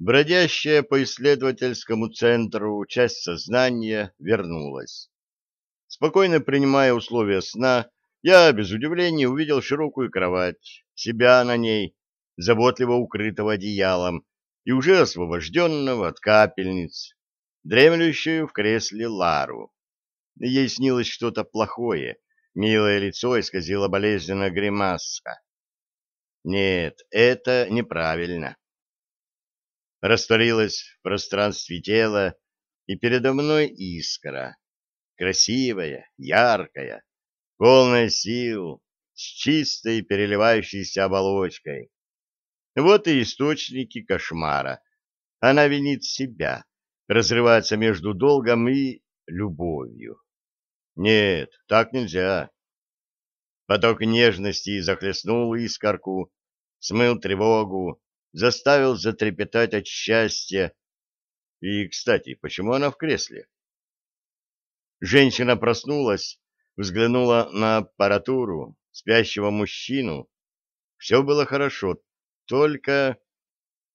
Бродящая по исследовательскому центру часть сознания вернулась. Спокойно принимая условия сна, я без удивления увидел широкую кровать, себя на ней, заботливо укрытого одеялом и уже освобожденного от капельниц, дремлющую в кресле Лару. Ей снилось что-то плохое, милое лицо исказило болезненно гримаска. Нет, это неправильно растворилась в пространстве тела, и передо мной искра, красивая, яркая, полная сил, с чистой переливающейся оболочкой. Вот и источники кошмара. Она винит себя, разрывается между долгом и любовью. Нет, так нельзя. Поток нежности захлестнул искорку, смыл тревогу, заставил затрепетать от счастья. И, кстати, почему она в кресле? Женщина проснулась, взглянула на аппаратуру, спящего мужчину. Все было хорошо, только...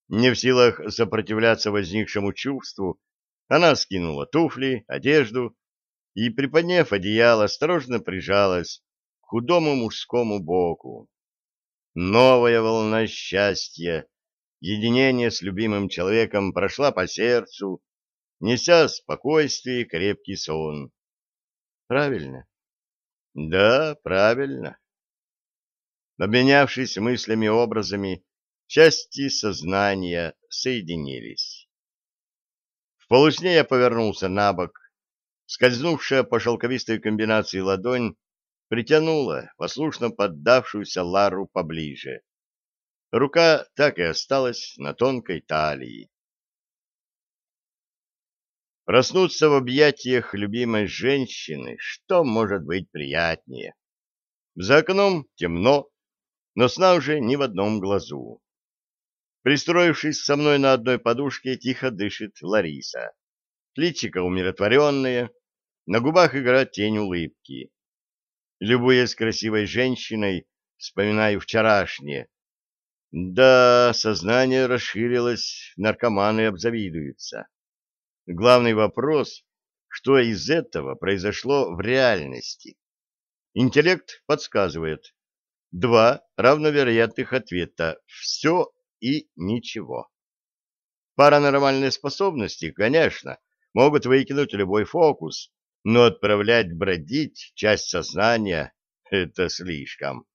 Не в силах сопротивляться возникшему чувству, она скинула туфли, одежду и, приподняв одеяло, осторожно прижалась к худому мужскому боку. Новая волна счастья единение с любимым человеком прошла по сердцу, неся спокойствие и крепкий сон. Правильно? Да, правильно. Обменявшись мыслями и образами, части сознания соединились. В полусне я повернулся на бок. Скользнувшая по шелковистой комбинации ладонь притянула послушно поддавшуюся Лару поближе. Рука так и осталась на тонкой талии. Проснуться в объятиях любимой женщины, что может быть приятнее? За окном темно, но сна уже ни в одном глазу. Пристроившись со мной на одной подушке, тихо дышит Лариса. Личико умиротворенное, на губах играет тень улыбки. Любуясь красивой женщиной, вспоминаю вчерашнее, да, сознание расширилось, наркоманы обзавидуются. Главный вопрос, что из этого произошло в реальности? Интеллект подсказывает. Два равновероятных ответа «все» и «ничего». Паранормальные способности, конечно, могут выкинуть любой фокус, но отправлять бродить часть сознания — это слишком.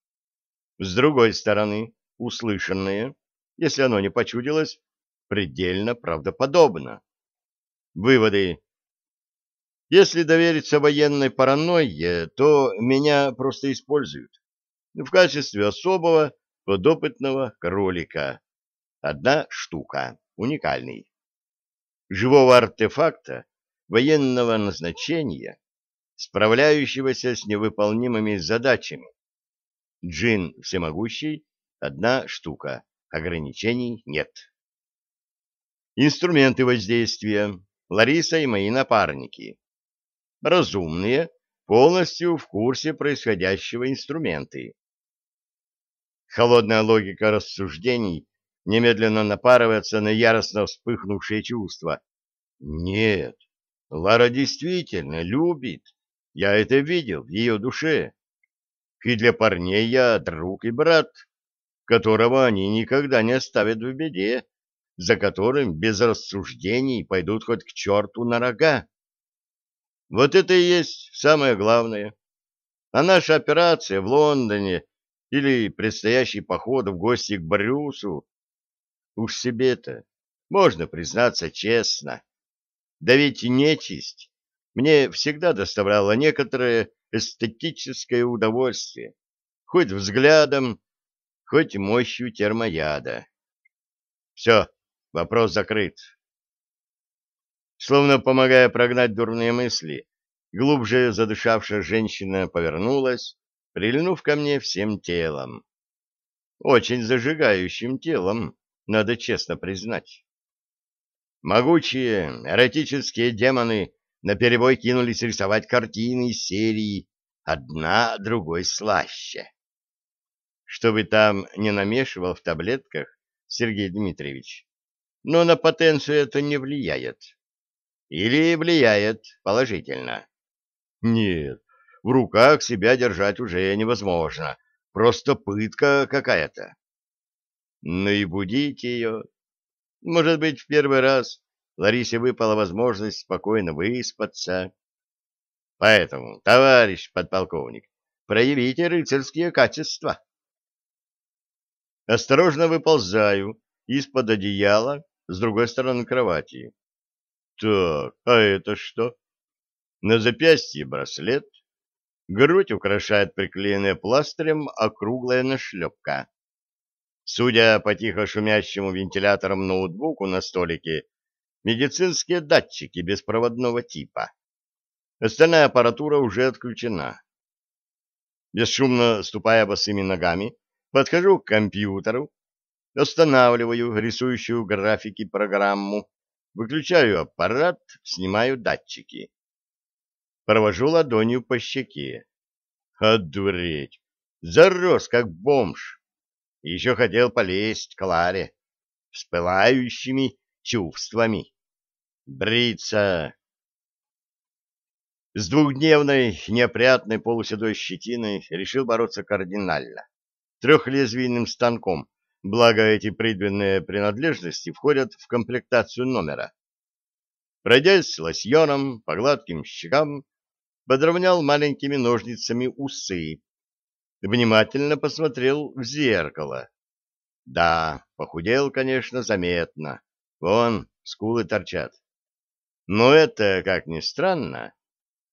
С другой стороны, услышанное, если оно не почудилось, предельно правдоподобно. Выводы. Если довериться военной паранойе, то меня просто используют в качестве особого подопытного кролика. Одна штука, уникальный. Живого артефакта военного назначения, справляющегося с невыполнимыми задачами. Джин всемогущий Одна штука. Ограничений нет. Инструменты воздействия. Лариса и мои напарники. Разумные, полностью в курсе происходящего инструменты. Холодная логика рассуждений немедленно напарывается на яростно вспыхнувшие чувства. Нет, Лара действительно любит. Я это видел в ее душе. И для парней я друг и брат которого они никогда не оставят в беде, за которым без рассуждений пойдут хоть к черту на рога. Вот это и есть самое главное. А наша операция в Лондоне или предстоящий поход в гости к Брюсу, уж себе-то можно признаться честно. Да ведь нечисть мне всегда доставляла некоторое эстетическое удовольствие, хоть взглядом, хоть мощью термояда. Все, вопрос закрыт. Словно помогая прогнать дурные мысли, глубже задышавшая женщина повернулась, прильнув ко мне всем телом. Очень зажигающим телом, надо честно признать. Могучие эротические демоны наперебой кинулись рисовать картины из серии «Одна другой слаще» что бы там не намешивал в таблетках Сергей Дмитриевич. но на потенцию это не влияет. Или влияет положительно. Нет, в руках себя держать уже невозможно. Просто пытка какая-то. Ну и будить ее. Может быть, в первый раз Ларисе выпала возможность спокойно выспаться. Поэтому, товарищ подполковник, проявите рыцарские качества. Осторожно выползаю из-под одеяла с другой стороны кровати. Так, а это что? На запястье браслет, грудь украшает приклеенная пластырем округлая нашлепка. Судя по тихо шумящему вентиляторам ноутбуку на столике, медицинские датчики беспроводного типа. Остальная аппаратура уже отключена. Бесшумно ступая босыми ногами, подхожу к компьютеру, останавливаю рисующую графики программу, выключаю аппарат, снимаю датчики. Провожу ладонью по щеке. Одуреть! Зарос, как бомж. Еще хотел полезть к Ларе с пылающими чувствами. Бриться! С двухдневной неопрятной полуседой щетиной решил бороться кардинально. Трехлезвийным станком, благо эти придвинные принадлежности входят в комплектацию номера. Пройдясь лосьоном по гладким щекам, подровнял маленькими ножницами усы. Внимательно посмотрел в зеркало. Да, похудел, конечно, заметно. Вон, скулы торчат. Но это, как ни странно,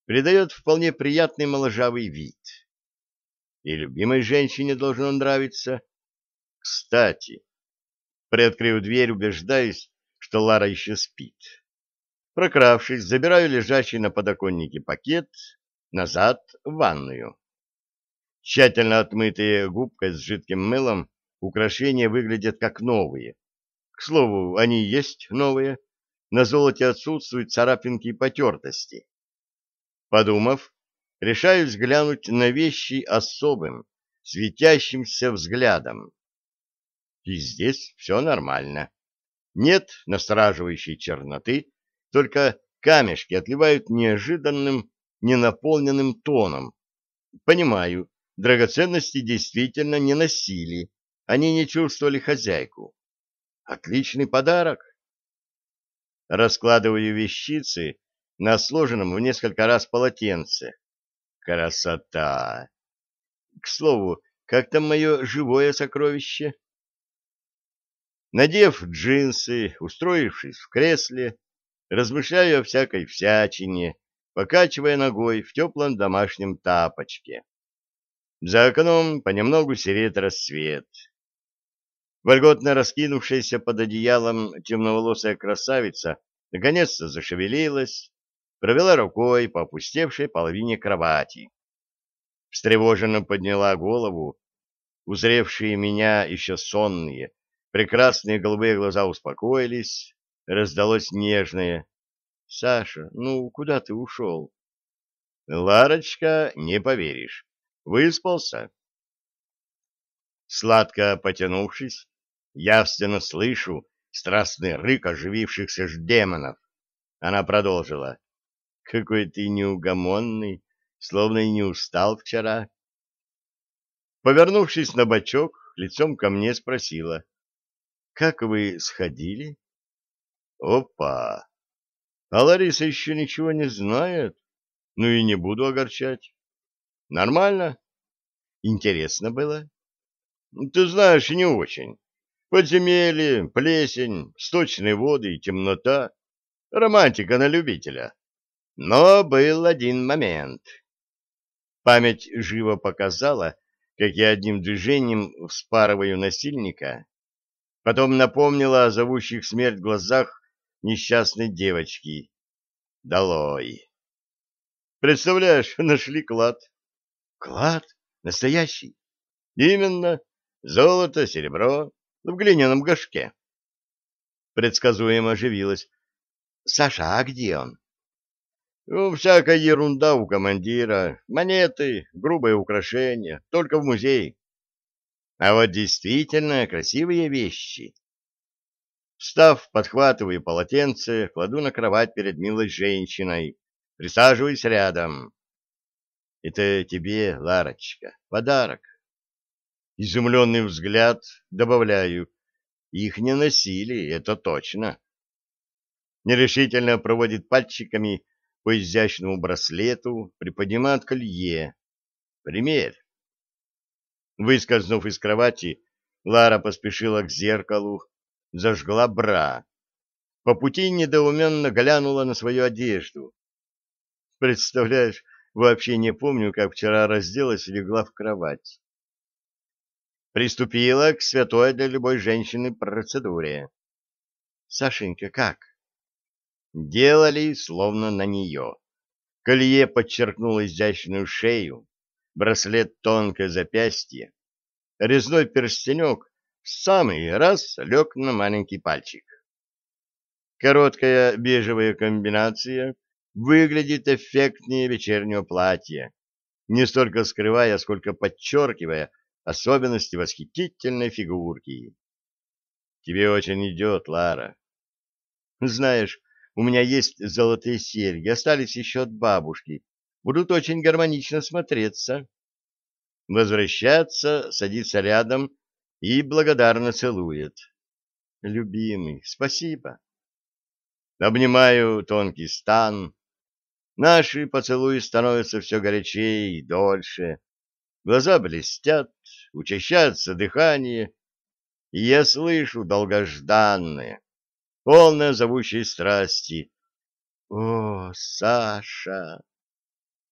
придает вполне приятный моложавый вид. И любимой женщине должно нравиться. Кстати, приоткрыв дверь, убеждаюсь, что Лара еще спит. Прокравшись, забираю лежащий на подоконнике пакет назад в ванную. Тщательно отмытые губкой с жидким мылом украшения выглядят как новые. К слову, они есть новые. На золоте отсутствуют царапинки и потертости. Подумав, решаюсь глянуть на вещи особым, светящимся взглядом. И здесь все нормально. Нет настораживающей черноты, только камешки отливают неожиданным, ненаполненным тоном. Понимаю, драгоценности действительно не носили, они не чувствовали хозяйку. Отличный подарок. Раскладываю вещицы на сложенном в несколько раз полотенце. Красота! К слову, как там мое живое сокровище? Надев джинсы, устроившись в кресле, размышляю о всякой всячине, покачивая ногой в теплом домашнем тапочке. За окном понемногу сереет рассвет. Вольготно раскинувшаяся под одеялом темноволосая красавица наконец-то зашевелилась, провела рукой по опустевшей половине кровати. Встревоженно подняла голову, узревшие меня еще сонные, прекрасные голубые глаза успокоились, раздалось нежное. — Саша, ну куда ты ушел? — Ларочка, не поверишь, выспался. Сладко потянувшись, явственно слышу страстный рык оживившихся ж демонов. Она продолжила. Какой ты неугомонный, словно и не устал вчера. Повернувшись на бочок, лицом ко мне спросила. — Как вы сходили? — Опа! А Лариса еще ничего не знает. Ну и не буду огорчать. Нормально? Интересно было? Ты знаешь, не очень. Подземелье, плесень, сточные воды и темнота. Романтика на любителя. Но был один момент. Память живо показала, как я одним движением вспарываю насильника, потом напомнила о зовущих смерть глазах несчастной девочки. Долой! Представляешь, нашли клад. Клад? Настоящий? Именно. Золото, серебро в глиняном горшке. Предсказуемо оживилась. Саша, а где он? Ну, всякая ерунда у командира. Монеты, грубые украшения. Только в музее. А вот действительно красивые вещи. Встав, подхватываю полотенце, кладу на кровать перед милой женщиной, присаживаюсь рядом. Это тебе, Ларочка, подарок. Изумленный взгляд добавляю. Их не носили, это точно. Нерешительно проводит пальчиками по изящному браслету, приподнимает колье. Примерь. Выскользнув из кровати, Лара поспешила к зеркалу, зажгла бра. По пути недоуменно глянула на свою одежду. Представляешь, вообще не помню, как вчера разделась и легла в кровать. Приступила к святой для любой женщины процедуре. Сашенька, как? Делали словно на нее. Колье подчеркнуло изящную шею, браслет тонкое запястье, резной перстенек в самый раз лег на маленький пальчик. Короткая бежевая комбинация выглядит эффектнее вечернего платья, не столько скрывая, сколько подчеркивая особенности восхитительной фигурки. Тебе очень идет, Лара. Знаешь, у меня есть золотые серьги, остались еще от бабушки. Будут очень гармонично смотреться. Возвращаться, садится рядом и благодарно целует. Любимый, спасибо. Обнимаю тонкий стан. Наши поцелуи становятся все горячее и дольше. Глаза блестят, учащается дыхание, и я слышу долгожданное, полное зовущей страсти. «О, Саша!»